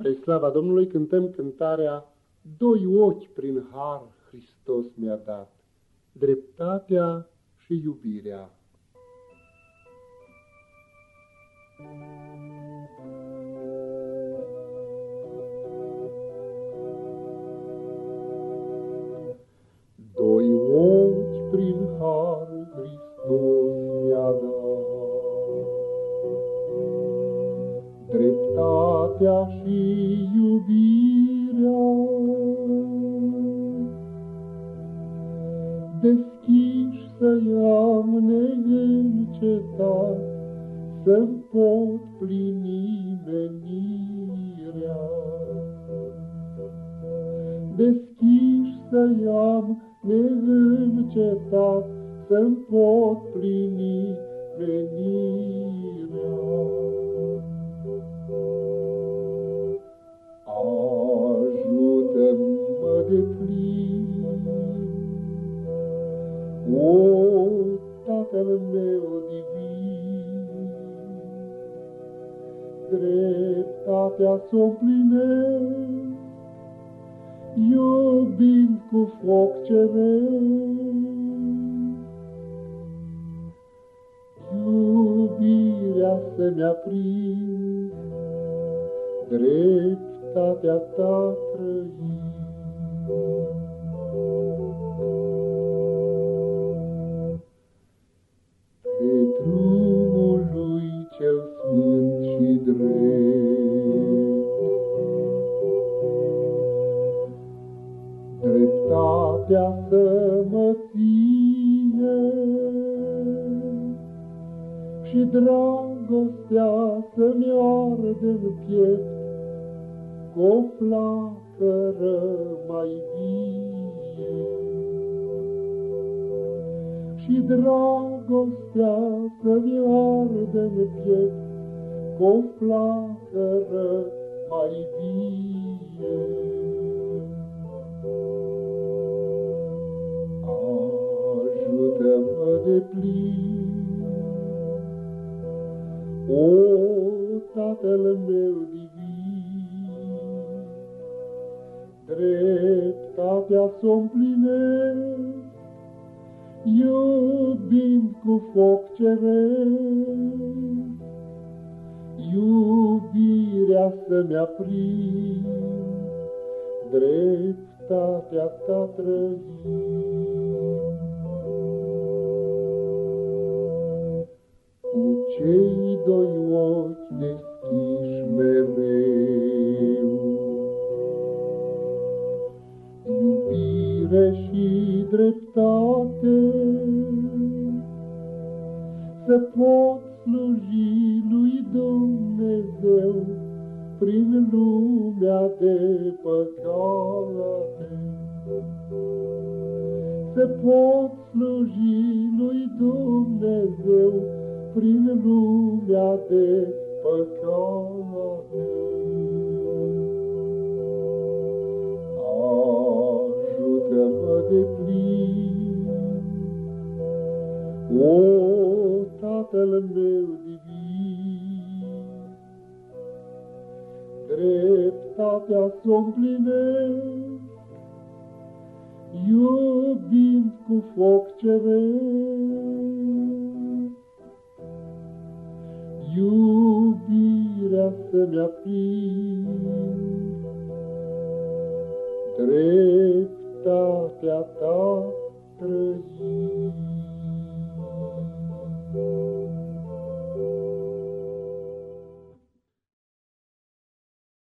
Spre slava Domnului cântăm cântarea Doi ochi prin har Hristos mi-a dat, dreptatea și iubirea. Doi ochi prin har Hristos dreptatea și iubirea. Deschiși să-i am neîncetat, Să-mi pot plini menirea. Deschiși să-i am neîncetat, Să-mi pot plini menirea. Tatăl meu divin, dreptatea s-o plinesc, iubind cu foc ceresc. Iubirea să-mi aprind, dreptatea ta trăind. Dreptatea să mă ține Și dragostea să-mi arde-n piept, Cu o flacără mai vie. Și dragostea să-mi arde-n piept, Cu o flacără mai vie. O Tatăl meu divin, dreptatea s-o împlinesc, iubind cu foc ceresc, iubirea să-mi aprind, dreptatea ta trăind. Cei doi ochi deschiși mereu, iubire și dreptate, să pot sluji lui Dumnezeu prin lumea de păcate. Să pot sluji lui Dumnezeu prin lumea de păcate. Ajută-mă de plin, o Tatăl meu divin, dreptatea s-o împlinesc, iubind cu foc ceresc. Iubirea să-mi aprind,